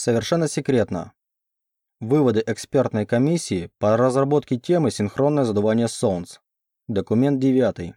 Совершенно секретно. Выводы экспертной комиссии по разработке темы синхронное задувание солнц. Документ 9.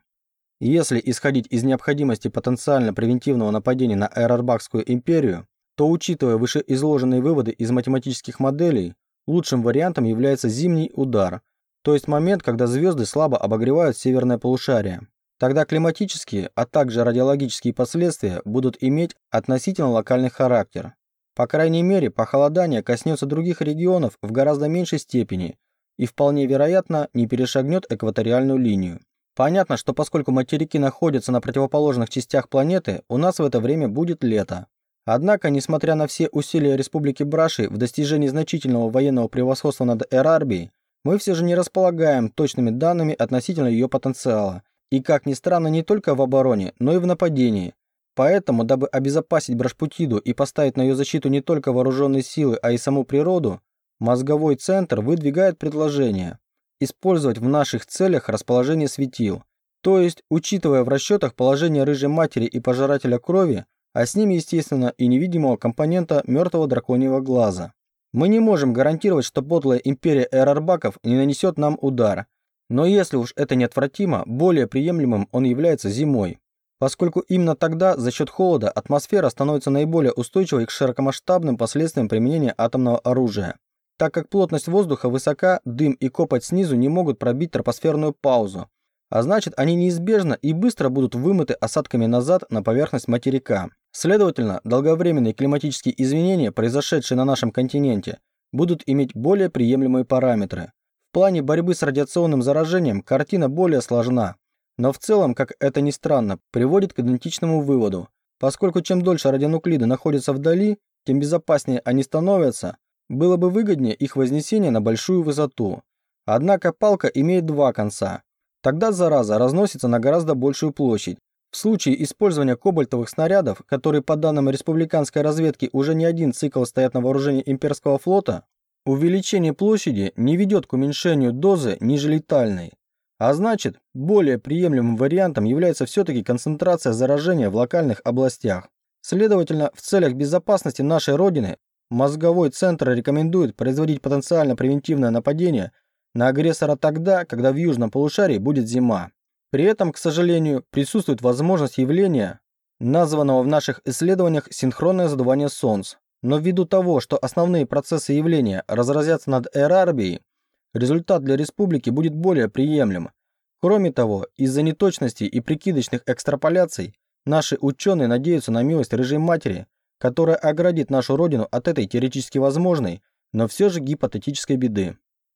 Если исходить из необходимости потенциально превентивного нападения на Эрарбакскую империю, то, учитывая вышеизложенные выводы из математических моделей, лучшим вариантом является зимний удар, то есть момент, когда звезды слабо обогревают северное полушарие. Тогда климатические, а также радиологические последствия будут иметь относительно локальный характер. По крайней мере, похолодание коснется других регионов в гораздо меньшей степени и вполне вероятно не перешагнет экваториальную линию. Понятно, что поскольку материки находятся на противоположных частях планеты, у нас в это время будет лето. Однако, несмотря на все усилия Республики Браши в достижении значительного военного превосходства над Эрарбией, мы все же не располагаем точными данными относительно ее потенциала. И, как ни странно, не только в обороне, но и в нападении, Поэтому, дабы обезопасить Брашпутиду и поставить на ее защиту не только вооруженные силы, а и саму природу, мозговой центр выдвигает предложение использовать в наших целях расположение светил, то есть, учитывая в расчетах положение рыжей матери и пожирателя крови, а с ними, естественно, и невидимого компонента мертвого драконьего глаза. Мы не можем гарантировать, что подлая империя эрарбаков не нанесет нам удар, но если уж это неотвратимо, более приемлемым он является зимой поскольку именно тогда за счет холода атмосфера становится наиболее устойчивой к широкомасштабным последствиям применения атомного оружия. Так как плотность воздуха высока, дым и копоть снизу не могут пробить тропосферную паузу, а значит они неизбежно и быстро будут вымыты осадками назад на поверхность материка. Следовательно, долговременные климатические изменения, произошедшие на нашем континенте, будут иметь более приемлемые параметры. В плане борьбы с радиационным заражением картина более сложна, но в целом, как это ни странно, приводит к идентичному выводу. Поскольку чем дольше радионуклиды находятся вдали, тем безопаснее они становятся, было бы выгоднее их вознесение на большую высоту. Однако палка имеет два конца. Тогда зараза разносится на гораздо большую площадь. В случае использования кобальтовых снарядов, которые по данным республиканской разведки уже не один цикл стоят на вооружении имперского флота, увеличение площади не ведет к уменьшению дозы ниже летальной. А значит, более приемлемым вариантом является все-таки концентрация заражения в локальных областях. Следовательно, в целях безопасности нашей Родины мозговой центр рекомендует производить потенциально превентивное нападение на агрессора тогда, когда в южном полушарии будет зима. При этом, к сожалению, присутствует возможность явления, названного в наших исследованиях синхронное задувание солнц. Но ввиду того, что основные процессы явления разразятся над Эрарбией, результат для республики будет более приемлем. Кроме того, из-за неточностей и прикидочных экстраполяций наши ученые надеются на милость рыжей матери, которая оградит нашу родину от этой теоретически возможной, но все же гипотетической беды.